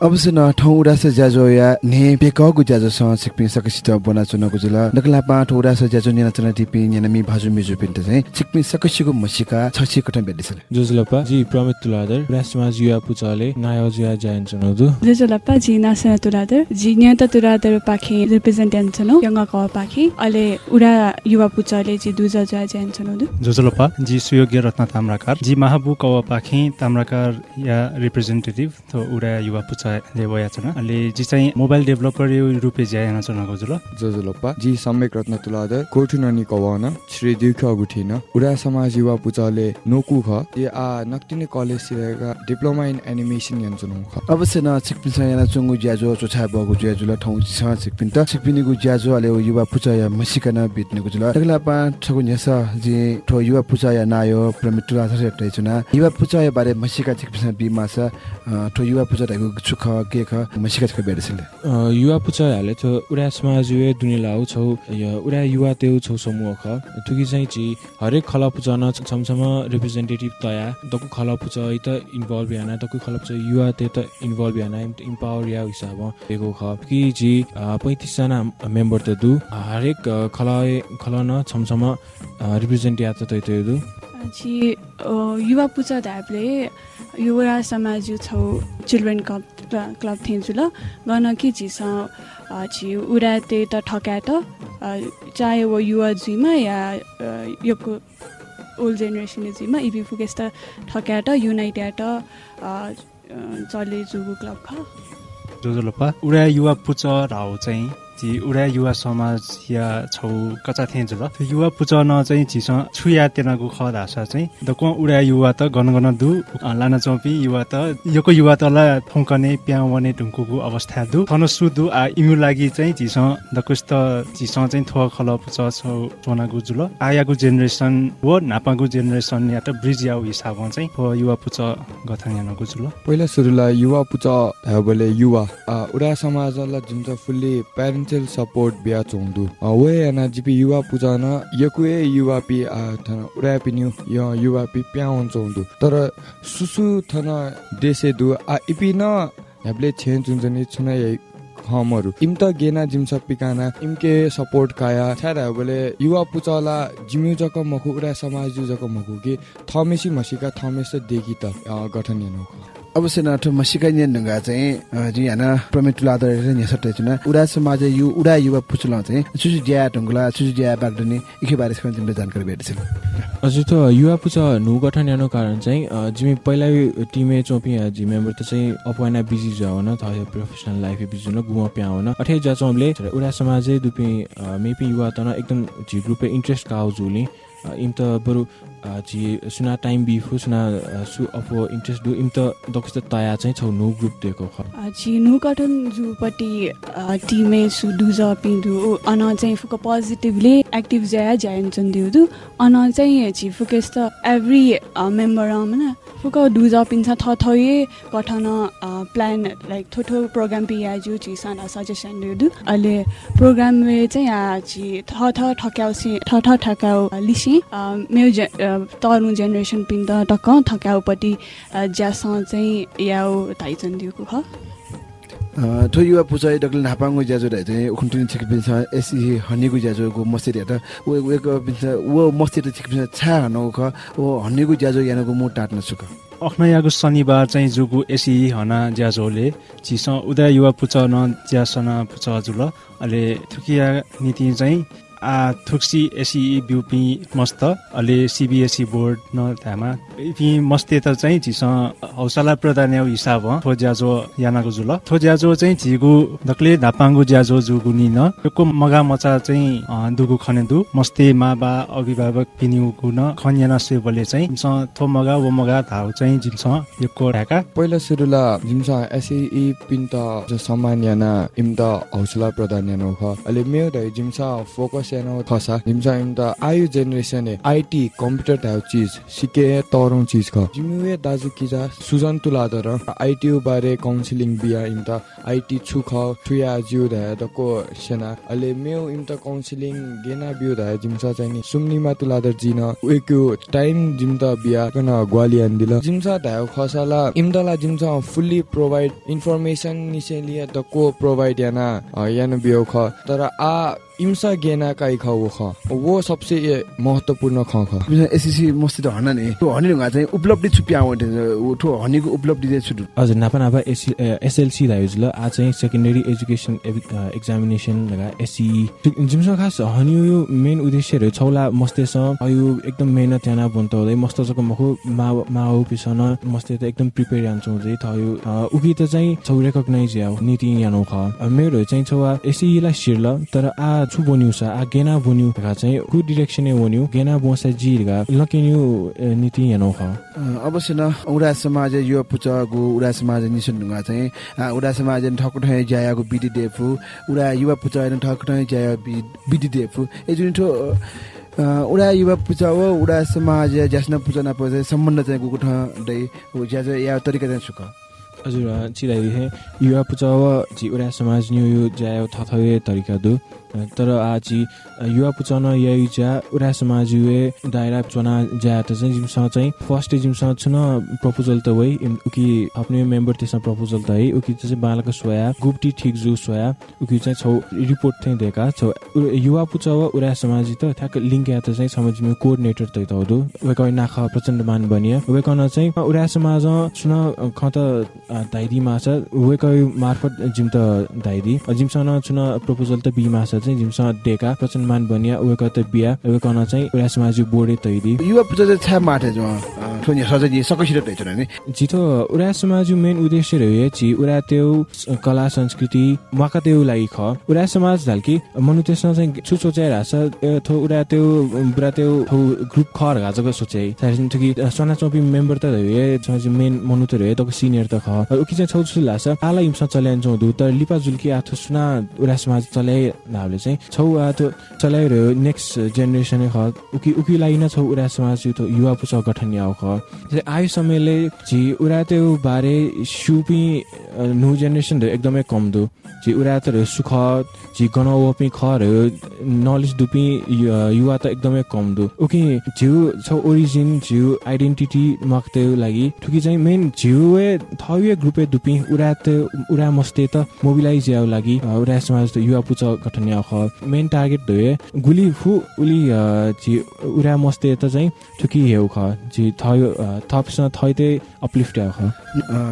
अवश्य न ठौ उडास ज्याजो या ने पेकगु ज्याजो स छिक्मी सक्सिट बना चुनको जुल दक्ला पा ठौ उडास ज्याजो न्याना चना टिपि न्याना मि भाजु मिजु पिन्ट चाहिँ छिक्मी सक्सिको मसिका छछि कठन बेदिसल जोजलपा जी प्रमित तुलादर राष्ट्रमाज युवा पुचाले नायो जुया जायन चनोदु जोजलपा जी नासना तुलादर जी न्याता तुलादर पाखे रिप्रेजेन्टेन्ट चनो यंगा क पाखे अले उडा युवा पुचाले जी दुजा जुया जायन चनोदु जोजलपा जी सुयोग्य रत्न ताम्राकार। जी महाबु कव पाखे ताम्राकार या रिप्रेजेन्टेटिभ थो उडा युवा पुचा लेवया छन। अले जी चाहिँ मोबाइल डेभलपर रुपे ज्यायन चनको जुल जोजोलप्पा जी सम्यक रत्न तुलाद कोठु ननि कवन श्री दुख गुठिन उडा समाज युवा पुचाले नोकु ख ये आ नक्तिने कलेज सिरेका डिप्लोमा इन एनिमेसन यन चुनु ख। अवश्य न छिक्पिन छ याना चुङु ज्याजो चोछा बगु ज्याजुल ठौ छ छिक्पिन त। छिक्पिनिगु ज्याजो अले युवा पुचा या मसिकन बित्नेगु जुल तगला पा छगु न्यसा जी ठो युवा पुचा या नायो। प्रमिटु आधार हेटै चुना युवा पुचा या बारे मसिका छिक्पिन बिमा छ। ठो युवा पुचा दैगु सुख के ख? मसिका छ बेडसिले युवा पुचा हाले थो उडा समाज युवा दुनि लाउ छौ उडा युवा तेउ छौ समूह ख? तुकी चाहिँ ची हरेक खला पुचा न छमछम रिप्रेजेन्टेटिभ तया दकु खला पुचा इत इन्भल्भ याना दकु खला पुचा युवा ते त इन्भल्भ याना इम्पावर या हिसाब बेगो ख। कि जी 35 जना मेम्बर त दु हरेक खला खला न छमछम रिप्रेजेन्ट या त तै दु। जी युवा पुचा ढाबले युवा समाज यु छौ चिल्ड्रेन क्लब क्लब थिएँ जुल गर्न कि झिस छि? उडा ते त ठक्या त। चाहे वो युवा जुइमा या योको ओल्ड जेनेरेसन जुइमा इबी फुकेस त ठक्या त युनाइट या त चले जुगु क्लब ख। जोजोलोपा उडा युवा पुच राउ चाहिँ उडा युवा समाज या छौ कचा थिए जुल त्यो युवा पुचन चाहिँ झिस छुया तेनाको ख धासा चाहिँ द को उडा युवा त गन गन दु लाना चौपी युवा त योको युवा तला थौकने प्याउ वने ढुङ्कुको अवस्था दु। थन सुदु आ इमु लागि चाहिँ झिस द कुस्त झिस चाहिँ थो खल पुच छौ जुल। आयागु जेनेरेसन व नापागु जेनेरेसन या त ब्रिज याउ हिसाब चाहिँ युवा पुच गथाङ जुल। पहिला सुरुला युवा पुच बोले युवा। उडा समाजला जुन चाहिँ फुल्ली प्यारेन्ट सपोर्ट बिया चोंदु वे एना जिपि युवा पुजान यकुए युवा पि आ थन उडा पिन्यु य युवा पि प्याउन चोंदु तर सुसु थन देशे दु आ इपि न हबले छेन जुन छुना हमहरू इम त गेना जिम पिकाना इमके सपोर्ट काया छाडा बोले युवा पुचला जिम्यु जक मखु उडा समाज जक मखु के थमेसी मसिका थमेस देखि त गठन हेर्नु अवश्य नाठो मसिका नियन नगा चाहिँ जी हाना प्रमिट लादर ने सटे उडा समाज यु उडा युवा पुचला चाहिँ सुजु ज्या ढुङ्गला सुजु ज्या बागदने इखे बारे तिमीले जानकारी भेटेछ हजुर त युवा पुच नु गठन यानो कारण चाहिँ जिमी पहिला टिमे चोपी जि मेम्बर त चाहिँ अपवाना बिजी जावन त प्रोफेसनल लाइफ बिजी न गुम प्यावन अठे जा चोमले उडा समाज दुपे मेपी युवा त एकदम झि ग्रुपे इन्ट्रेस्ट काउ जुली इम त बरु जी सुना टाइम बिफु सुना सु अफो इन्ट्रेस्ट दु इम त दक्ष तया चाहिँ छौ नु ग्रुप दिएको ख। जी नु कटन जुपट्टि टिमे सु दुज पिन्दु अन चाहिँ फुक पोजिटिभली एक्टिभ ज्या ज्यान चन दिउ अन चाहिँ छि फुकेस त एभ्री मेम्बर आमना फुक दुज पिन्छ थ कठन प्लान लाइक थोथो प्रोग्राम पिया जु छि साना सजेसन दिउ अहिले प्रोग्राम चाहिँ छि थ थ ठक्याउ ठ ठ लिसी म्यु तरुण जेनेरेसन पिन त टक्क थकाउपट्टि ज्यासँग चाहिँ याउ ताइचन दिएको ख। थो युवा पुचाइ डक्टर नापाङको ज्याजो रहे चाहिँ उखुन्टिन छिक पिन्छ एसी हनीको ज्याजोको मस्ती हेर्दा ऊ उको पिन्छ ऊ मस्ती त छिक पिन्छ छा हनौ ख ऊ हनीको ज्याजो यानको मु टाट्न सुक। अखनयाको शनिबार चाहिँ जुगु एसी हना ज्याजोले चिस उदय युवा पुच न ज्यासना पुच जुल अहिले थुकिया नीति चाहिँ थुक्सी एसी बिउपी मस्त अहिले सिबिएसई बोर्ड न थामा। पि मस्ते त चाहिँ झिस हौसला प्रदान हिसाब थो ज्याजो यानाको जुल। थो ज्याजो चाहिँ झिगु दक्ले धापाङ्गु ज्याजो जुगुनि न। यो मगा मचा चाहिँ दुगु खनेदु मस्ते माबा अभिभावक पिनिउ गुन खन्याना सेबले चाहिँ थो मगा वो मगा धाउ चाहिँ जिम्स यो ढाका। पहिला सुरुला जिम्स एसई पिन्त जो सम्मान याना इम त हौसला प्रदान याना ख अहिले दै जिम्स फोकस याना खसा जिम्स इम त आयु जेनेरेसन आइटी कम्प्युटर टाइप चिज सिके तरौँ चिज ख जिमुए दाजु किजा सुजन तुलादर आइटी बारे काउन्सिलिङ बिया इम त आइटी छु ख छुया जिउ धा दको सेना अहिले मेउ इम त काउन्सिलिङ गेना बिउ धा जिम्स चाहिँ सुम्निमा तुलादर जिन उएको टाइम जिम त बिया कन ग्वालियन दिल जिम्स धा खसाला इमदला जिम्स फुल्ली प्रोभाइड इन्फर्मेसन निसेलिया दको प्रोभाइड याना यान बियो ख तर आ इम्सा गेना काई ख वो ख वो सबसे महत्वपूर्ण ख ख एसएससी मस्ति त हन नि तो हनि ढुङ्गा चाहिँ उपलब्धि छुप्या उ ठो हनिको उपलब्धि चाहिँ छुटु हजुर नापा नापा एसएलसी दाइज ल आ चाहिँ सेकेन्डरी एजुकेसन एक्जामिनेसन लगा एसई जिमसँग खास हनि यो मेन उद्देश्यहरू छौला मस्तेस यो एकदम मेहनत याना बन्त हुँदै मस्तको मखु मा माउ पिसन मस्ते त एकदम प्रिपेयर यान्छ हुँदै थयो उकि त चाहिँ छौ रेकग्नाइज या नीति यानो ख मेरो चाहिँ छौ एसईलाई शिर्ल तर आ छु बन्यु छ आ गेना बन्यु चाहिँ कु डिरेक्सन बन्यु गेना बोसा जिरगा लकिन्यु नीति यानो ख अवश्य न उडा समाज युवा पुचगु उडा समाज निसन ढुङ्गा चाहिँ उडा समाज ठक ठै जायाको बिडी देफु उडा युवा पुच ठक ठै जाया बिडी देफु ए जुन ठो उडा युवा पुचा हो उडा समाज ज्यास्न पुचा नपर्छ सम्बन्ध चाहिँ गुकुठ दै ज्याज या तरिका चाहिँ सुख हजुर चिराइ युवा पुचा जी उडा समाज न्यु यो ज्या थथवे तरिका दु तर आजी युवा पुचाउन या उडा समाज युए दायरा चुना ज्या त चाहिँ जिमसँग चाहिँ फर्स्ट जिमसँग छुन प्रपोजल त वै। उकि आफ्नो मेम्बर त्यसमा प्रपोजल त है। उकि चाहिँ बालक सोया गुप्टी ठिक जु सोया। उकि चाहिँ छौ रिपोर्ट थिएँ दिएका छौ। युवा पुचा उडा समाज त ठ्याक्क लिङ्क या त चाहिँ समाज कोअर्डिनेटर त हौदु। वेक नाख प्रचण्ड मान बनिया। वेकन चाहिँ उडा समाज सुन ख त वेक मार्फत जिम त धाइदी जिमसँग छुन प्रपोजल त बिमा छ चाहिँ जिमसँग डेका प्रचण्डमान बनिया उयो त बिया उयो कन चाहिँ उरा समाज बोर्डे तैदी। युवा पुजा चाहिँ छ्या माठे जो थोनी सजै सकसिर तै छ नि। जितो उरा समाज मेन उद्देश्य रहे छि उरा त्यो कला संस्कृति माका त्यो लागि ख। उरा समाज धालकी मनु त्यसमा चाहिँ छु सोचाइ राछ थो उरा त्यो बुरा त्यो थो ग्रुप ख गाजको सोचाइ। साइन थुकी सना चौपी मेम्बर त रहे चाहिँ मेन मनु त रहे तको सिनियर त ख। उकि चाहिँ छौ छु लाछ आला इमसा चल्यान जौ दु तर लिपा जुल्की आथो सुना उरा समाज चलाइ नाले चाहिँ छौ त्यो चलाइरह्यो नेक्स्ट जेनेरेसन ख उकि उकि लागि न छौ उरा समाज यो युवा पुच गठन याउ ख आयु समयले जी उरा त्यो बारे सुपी न्यू जेनेरेसन एकदमै कम दु। उरा त सुख जी गन वपि खरह्यो नलेज दुपी युवा त एकदमै कम दु। उकि झिउ छौ ओरिजिन झिउ आइडेन्टिटी मक्ते लागि ठुकी चाहिँ मेन झिउए थवे ग्रुपे दुपी उरा त उरा मस्ते त मोबिलाइज याउ लागि उरा समाज त युवा पुच गठन याउ ख मेन टार्गेट धोए गुली फु उली जी उरा मस्ते त चाहिँ ठुकी हेउ ख जी थयो थपसँग थैते अपलिफ्ट ख।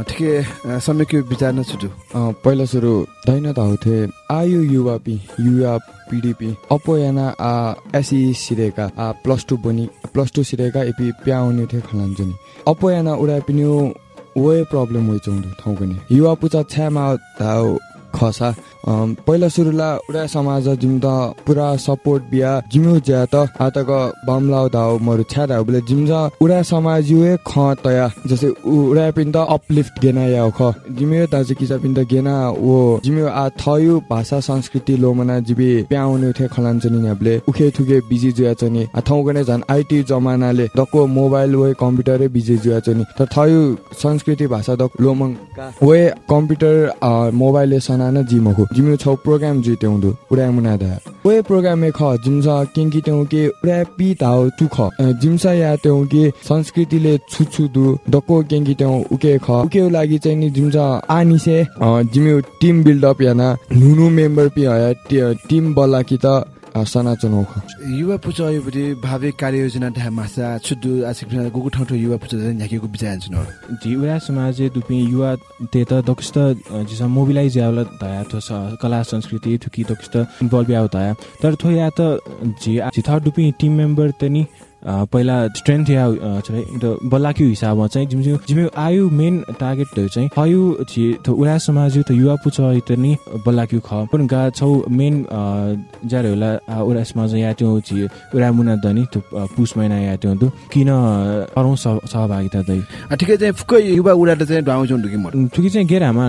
ठिकै समयको विचार न छुटु पहिला सुरु दैन त थे आयु युवा पि युवा पिडिपी अपयाना आ एसी सिरेका आ प्लस टू बनि प्लस टू सिरेका एपी प्याउने थे खलान्जनी अपयाना उडा पिन्यो वे प्रब्लम होइ चौँदो ठाउँ पनि युवा पुचा छ्यामा धाउ खसा पहिला सुरुला उडा समाज जिम त पुरा सपोर्ट बिया जिम्यु ज्या त आतक बमलाउ दाउ मरु छ्या दाउ बोले जिम जा उडा समाज युए ख तया। जसे उडा पिन त अपलिफ्ट गेना या ख। जिम्यु चाहिँ किसा पिन त गेना ओ जिम्यु आ थयु भाषा संस्कृति लोमना जिबि प्याउनु थे खलान न्याबले उखे थुके बिजी जुया चनि आ थौ गने झन् आइटी जमानाले दको मोबाइल वे कम्प्युटरै बिजी जुया चनि त थयु संस्कृति भाषा दक लोमङ वे कम्प्युटर अ, मोबाइल सनाना जिमखु जिम्यु छौ प्रोग्राम जुइते हुँदु उडा मुना दा वे प्रोग्राम मे ख जिमसा किंकी तेउ के उडा पि ताउ तु ख जिमसा या तेउ के संस्कृतिले छुछु दु दको केंकी तेउ उके ख उके लागि चाहिँ नि जिमसा आनिसे अ, जिम्यु टिम बिल्ड अप याना नुनु मेम्बर पि हया टिम बला कि त सना ख युवा पुचा योपट्टि भावी कार्ययोजना ढा मासा छुदु आसिक गुगु ठाउँ ठाउँ युवा पुचा चाहिँ झ्याकेको विचार छु जी उडा समाज दुपी युवा ते त दक्ष्ट जिस मोबिलाइज यावला दया थो स- कला संस्कृति थुकी दक्ष्ट इन्भल्भ याव दया तर थो या त जी जिथा दुपी टिम मेम्बर त नि पहिला स्ट्रेन्थ या बल्लाक्यु हिसाबमा चाहिँ जिम्जु जिम्यु आयु मेन टार्गेट त चाहिँ हयु त उडा समाज त युवा त नि बल्लाक्यु ख। पण गा छौ मेन जारे होला उडा समाज या त्यो उडा मुना दनि त अ, पुस महिना या त्यो दु किन अरौँ सह- सहभागिता दै ठिकै चाहिँ फुक्कै युवा उडा चाहिँ ढाउँ छु कि म ठुकी चाहिँ गेर हामा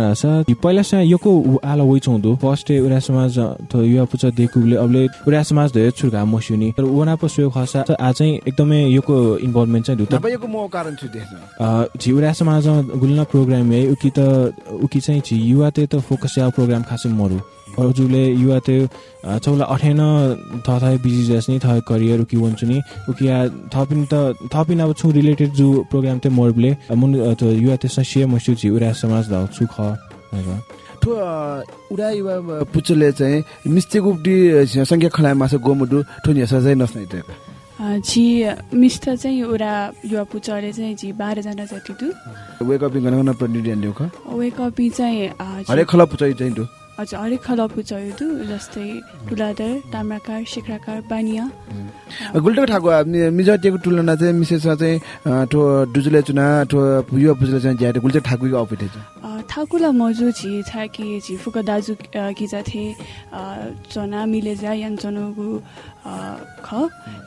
पहिला चाहिँ योको आलो वइ चौँदो फर्स्ट डे उडा समाज युवा पुच देखुले अबले उडा समाज धेरै छुर्का मस्युनी तर वना पसु खसा आ चाहिँ एकदमै योको इन्भल्भमेन्ट चाहिँ धुत तपाईँको म कारण छु देख्न। छि उडा समाज गुल्ना प्रोग्राम है उकी त उकी चाहिँ छि युवा ते त फोकस या प्रोग्राम खासै मरु। हजुरले युवा ते अ, चौला अठेन थथाय बिजी जस्नी थय करियर उकी वन्छु नि उकी थपिन त थपिन अब छु रिलेटेड जु प्रोग्राम ते मोरबले मुन युवा ते ससिए मस्यु छि उडा समाज दा छु ख ठो उडा युवा पुचले चाहिँ मिस्टेक उपटी संख्या खलाय मासु गोमुडु ठो न्यासा चाहिँ नस्नै त्यो जी मिस्टर चाहिँ एउटा युवा पुचले चाहिँ जी बाह्रजना जति दु वेक अप गर्न प्रतिनिधि ल्याउ ख? वेकअपी चाहिँ हरेक खला पुचाइ चाहिँ दु हजुर हरेक खला पुचायो दु जस्तै टुलादर ताम्राकार शिखराकार बानिया। गुल्टो ठाको मिजटिएको तुलना चाहिँ मिसेसमा चाहिँ ठो डुजुले चुना ठो युवा पुचले चाहिँ ज्यादा गुल्टो ठाकुको अपिटे थाकुला मजु छि था कि छि फुक दाजु गिजा थे अ, जना मिले जा यान जनगु अ, ख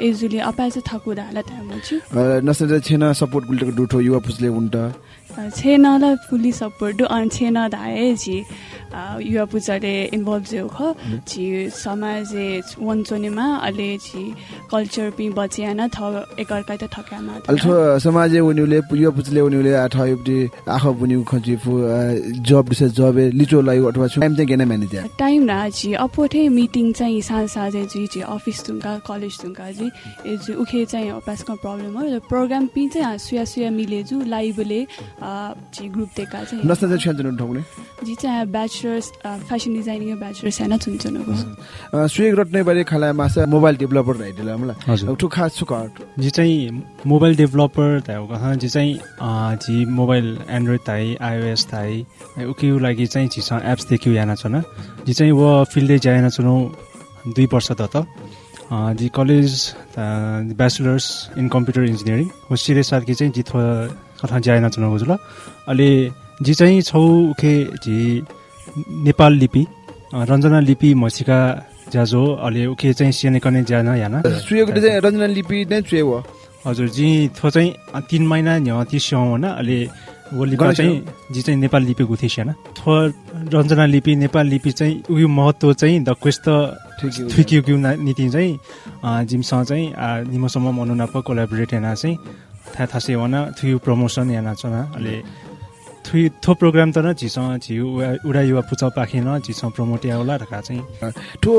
एजुले अपाज थाकु दाला था मजु नसले छेन सपोर्ट गुल्टोको डुठो युवा पुचले उन्ट। छेनला फुल्ली सपोर्ट अनि छेन अ, युवा पुजाले इन्भल्भ जो ख छि समाज वञ्चोनेमा अहिले छि कल्चर पि बचियान थ एकअर्का त अल्ठो समाजे उनीले युवा छु टाइम चाहिँ गेना म्यानेजर टाइम ना छि अपोठे मिटिङ चाहिँ साँझ साँझे अफिस तुङ्का कलेज तुङ्का जी। उखे चाहिँ अपासको प्रब्लम हो। प्रोग्राम पि चाहिँ सुया सुया मिले जु लाइभले छि ग्रुप देका चाहिँ नस्ता चाहिँ छ्यान जन ठाउँने जी चाहिँ ब्याचलर्स फ्यासन डिजाइनिङ ब्याचलर्स हैन चुन्छनको सुयोग रट्ने बारे खाला मासा मोबाइल डेभलपर राइदिला मलाई हजुर। ठु खास छु कर जी चाहिँ मोबाइल डेभलपर त हो कहाँ जी चाहिँ जी मोबाइल एन्ड्रोइड ताई आइओएस ताई उकिउ लागि चाहिँ जी एप्स देखियो याना छ न। जी चाहिँ वो फिल्डै जाएन छुनु दुई वर्ष त त। जी college bachelor's in computer engineering हो सिरियस सालकी चाहिँ जी थो कथा जाएन छुनु बुझल। अहिले जी चाहिँ छौ उखे जी नेपाल लिपि रञ्जना लिपि मसिका ज्याजो अहिले उखे चाहिँ सिएने कने ज्यान याना। सुयोग चाहिँ रञ्जना लिपि नै हो हजुर जी थो चाहिँ तिन महिना ती स्याउ होइन अहिले वो लिपि चाहिँ जी चाहिँ नेपाल लिपि गुथी स्याना। थो रञ्जना लिपि नेपाल लिपि चाहिँ उयो महत्त्व चाहिँ द क्वेस्ट थुकियो क्यु नीति चाहिँ जिमसँग चाहिँ निमोसम्म मनुनाप कोलाबोरेट हेर्न चाहिँ थाहा थाहा से वाना थुयो प्रमोसन याना छ न अहिले थुइ थो प्रोग्राम त न झिसँग झिउ उडा युवा पुचा पाखिन झिसँग प्रमोट या होला रका चाहिँ ठो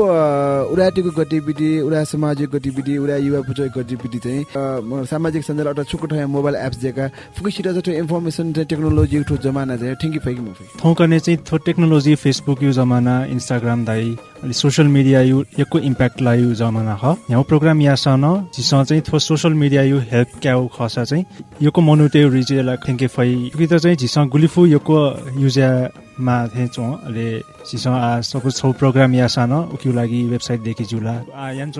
उडाटीको गतिविधि उडा सामाजिक गतिविधि उडा युवा पुजो गतिविधि चाहिँ सामाजिक सञ्जाल अथवा छोटो ठाउँ मोबाइल एप्स दिएका फुकुसित चाहिँ इन्फर्मेसन चाहिँ टेक्नोलोजी ठो जमाना चाहिँ ठिङ्की फैकी मुफै थौकने चाहिँ थो टेक्नोलोजी फेसबुक यो जमाना इन्स्टाग्राम दाई अनि सोसियल मिडिया यु यको इम्प्याक्ट ला यु जमाना ह यहाँ प्रोग्राम या सन जिसँग चाहिँ थो सोसियल मिडिया यु हेल्प क्याउ खसा चाहिँ। योको मनुटे रिजेला थिङ्के फै। कि त चाहिँ झिसँग गुलिफु योको युज्या मा थे चो अहिले जिसँग आ सपोज छौ प्रोग्राम या सान उकिउ लागि वेबसाइट देखि जुला आ यान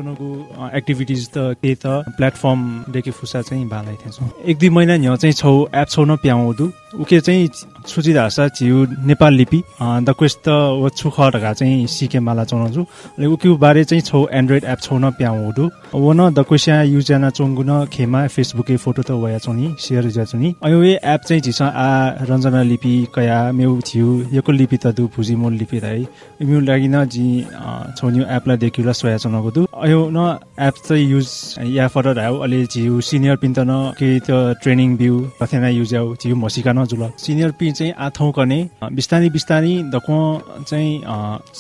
एक्टिभिटिज त त्यही त प्लेटफर्म देखि फुसा चाहिँ बालै थिएछौँ एक दुई महिना न्य चाहिँ छौ एप छौ न प्याउँदु। उके चाहिँ छुची धासा जिउ नेपाल लिपि द क्वेस्ट व छु खडगा चाहिँ सिके माला चौनाजु अनि उक्यु बारे चाहिँ छौ एन्ड्रोइड एप छौ न प्याउ हुडु व न द क्वेस्या युजना चोङ्गु न खेमा फेसबुक फोटो त वया चौनी शेयर जा चौनी अयो ए एप चाहिँ झिस आ रञ्जना लिपि कया मेउ थियो यको लिपि त दु फुजी मोल लिपि दाइ इम्यु लागि न जी छौन्यु एपलाई देखिला सोया चौनको दु अयो न एप चाहिँ युज या फर राउ अलि जिउ सिनियर पिन त न के त्यो ट्रेनिङ बिउ कथेना युज आउ जिउ मसिका न जुल। सिनियर पिन चाहिँ आथौ कने बिस्तारी बिस्तारी दको चाहिँ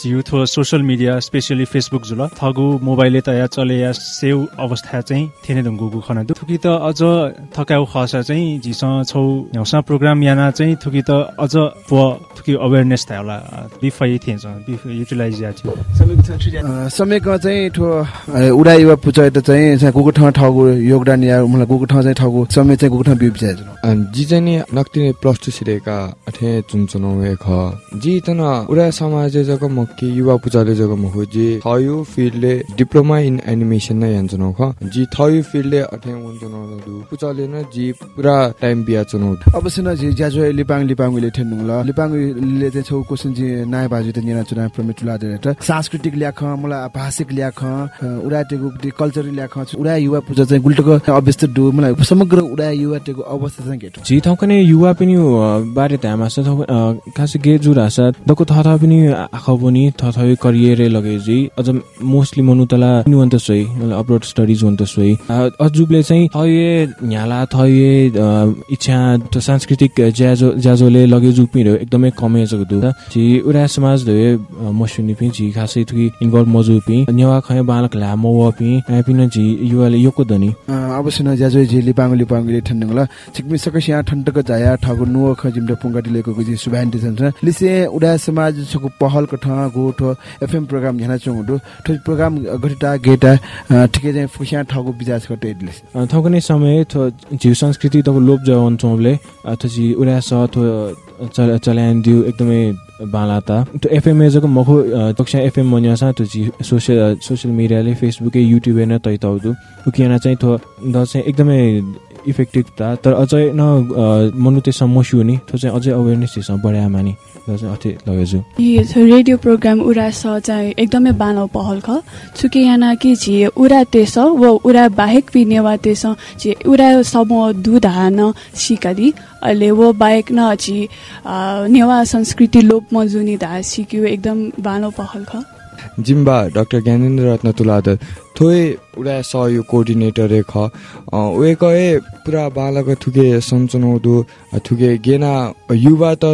जिउ थो सोसल मिडिया स्पेसली फेसबुक जुल थगु मोबाइलले त या चले या सेव अवस्था चाहिँ थेने दङ्गुगु खन दु। थुकी त अझ थकाउ खसा चाहिँ झिस छौ न्याउसा प्रोग्राम याना चाहिँ थुकी त अझ प थुकी अवेरनेस था होला। बिफै थिएछ बिफ युटिलाइज या थियो। समयको चाहिँ ठो उडा युवा पुचाइ त चाहिँ कुकुर ठाउँ ठाउँको योगदान या मलाई कुकुर ठाउँ चाहिँ ठाउँको समय चाहिँ कुकुर ठाउँ बिउ जी चाहिँ नि नक्तिने प्लस टू सिरेका अठे चुन चुनाउ ख जी तन उडा समाज जग मक्की युवा पुचाले जग मखु जी थयु फिल्डले डिप्लोमा इन एनिमेसन नै यान चुनाउ ख जी थयु फिल्डले अठे वन चुनाउ दु। पुचाले न जी पुरा टाइम बिया चुनाउ अवश्य न जी ज्याजो लिपाङ लिपाङले ठेन्नु ल लिपाङले चाहिँ छौ क्वेसन जी नाय बाजु त निना चुनाव प्रमिट ला देट सांस्कृतिक ल्याख मलाई भाषिक ल्याख उडा टेगु कल्चर ल्याख उडा युवा पूजा चाहिँ गुल्टको अभ्यस्त दु। मलाई समग्र उडा युवा टेगु अवस्था चाहिँ गेट जी थौकने युवा पनि बारे तामा छ खास गे जुरा छ दको थ थ पनि आखौ पनि थ थ करियर लगे जी। अझ मोस्टली मनु तला निवन्त सोइ अपलोड स्टडीज वन्त सोइ अजुबले चाहिँ थये न्याला थये इच्छा सांस्कृतिक ज्याजो ज्याजोले लगे जुपिरो एकदमै कमे जको दु जी उरा समाज दे मसुनि पनि जी खासै थुकी इन्भल्भ मजु पि नेवा खय बालक ला म पिन जी युवाले योको दनि अवश्य न ज्याजो जी लिपाङ लिपाङले ठन्नङ ल। छिकमि सकस यहाँ ठन्टक जाया ठगु नुव ख जिमले पुंगा दिलेको गुजी सुभान्ति छन्। लिसे उडा समाज छको पहल क गोठो एफएम प्रोग्राम झना चंगु ठो प्रोग्राम गठिता गेटा ठिकै चाहिँ फुसिया ठगु बिजास क टेडले थौकने समय थो जीव संस्कृति तको लोप जवन चोले अथवा जी उडा स थो चल्यान दिउ एकदमै बाला त। त्यो एफएम एजको मखो तक्षा एफएम मन्यासा त्यो जी सोसियल सोसियल मिडियाले फेसबुकै युट्युब न तै तौदु उकियाना चाहिँ थो द चाहिँ एकदमै इफेक्टिभ त तर अझै न मनु त्यसमा मस्यु नि त्यो चाहिँ अझै अवेरनेस त्यसमा बढायो मानि। चाहिँ अति लगेछु रेडियो प्रोग्राम उरा स चाहिँ एकदमै बानौ पहल ख। छुके याना कि झि उरा तेस व उरा बाहेक पि नेवा तेस झि उरा समूह दुध हान सिकादि अहिले वो बाहेक न झि नेवा संस्कृति लोप मजुनी धा सिक्यो एकदम बानौ पहल ख। जिम्बा डाक्टर ज्ञानेन्द्र रत्न तुलादर। थोए उडा सहयोग कोअर्डिनेटर ख। उए कए पुरा बालक थुके सञ्चनाउँदो थुके गेना युवा त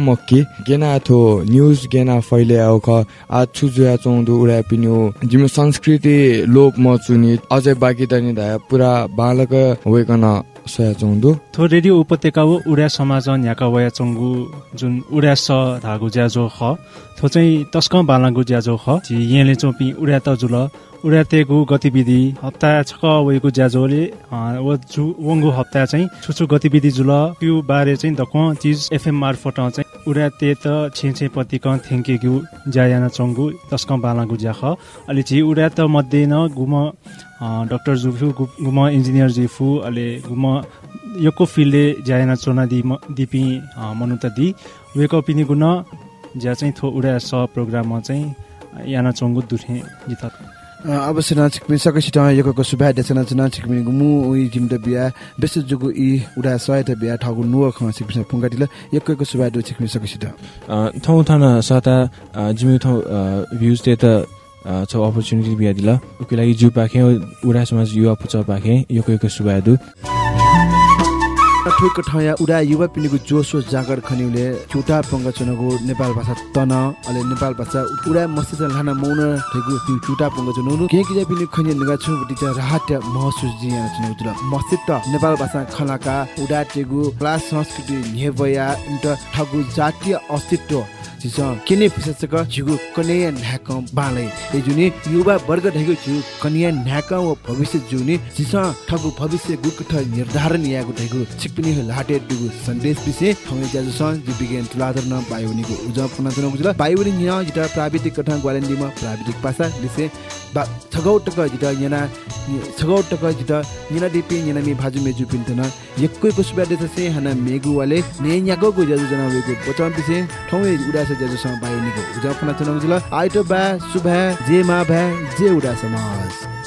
मक्की गेना थो न्युज गेना फैले आउ ख। आ छुजुया चौँदो उडा पिन्यो। जिम संस्कृति लोप म चुनि अझै बाँकी त नि धाया पुरा बालक वेकन सया चौँदो थो रेडियो उपत्यका हो उडा समाज न्याका वया चङ्गु जुन उडा स धागु ज्याजो ख। थो चाहिँ तस्क बालागु ज्याजो ख। यहाँले चोपी उडा त जुल उडातेको गतिविधि हप्ता छक वेको ज्याजोले जु वङ्गु हप्ता चाहिँ छुछु गतिविधि जुल त्यो बारे चाहिँ दक चिज एफएम मार्फत चाहिँ उडाते त छे पतिक थेङ्केगु ज्यायाना चङ्गु तस्क बालागु ज्याख। अलि छि उडा त मध्ये न गुम डक्टर जुफु गुम इन्जिनियर जिफु अहिले गुम योको फिल्डले ज्यायाना चोना दि दिपी मनु त दि। वेको पिनि गुन ज्या चाहिँ थो उडा स प्रोग्राममा चाहिँ याना चङ्गु दुखे जित। अवश्य न छिकमिन सकसित यकको सुभा देसन चना छिकमिन गुमु उइ जिमद बिया बेस जुगु इ उडा सहायता बिया ठगु नुव ख छिकमिन पुंगाटिल यकको सुभा दु छिकमिन सकसित थौ थाना सता जिमि थौ भ्युज ते त छ अपर्च्युनिटी बिया दिला उके लागि पाखे उडा समाज युवा पुच पाखे यकको सुभा दु ठुक ठया उडा युवा पिँढीको जोसो जागर खनिउले चुटा पङ्ग चुनको नेपाल भाषा तन अले नेपाल भाषा उडा मस्तिष्क लाना मौन ठेगु चुटा पङ्ग चुनु के के पिनि खनि निगा छु बिटा राहत्य महसुस जिया चुनु तुला मस्तिष्क नेपाल भाषा खलाका उडा टेगु क्लास संस्कृति नेबया इन्ट ठगु जातीय अस्तित्व। जिस किने पिसक झिगु कन्या न्याक बाले ए जुनि युवा वर्ग ढेगु छु कन्या न्याक व भविष्य जुनि। जिस ठगु भविष्य गुकठ निर्धारण यागु ढेगु टिप्पणी लाटे दुगु सन्देश पिसे ठौँ ज्याजु सन जि बिगेन तुलाधर न बायुनिको उजा पुना चुना गुजुल बायुनि न्या जिता प्राविधिक कथा ग्वालेन्डीमा प्राविधिक पासा लिसे बा छगौ टक जिता यना छगौ टक जिता यना दिपि यना मी भाजु मेजु पिन्तना। यक्कै कुसबा देसे हना मेगु वाले ने न्यागो गु ज्याजु जना वेगु पचम पिसे ठौँ उडास ज्याजु सन बायुनिको उजा पुना चुना गुजुल आइतो बा सुभा जे मा भा जे उडा समाज।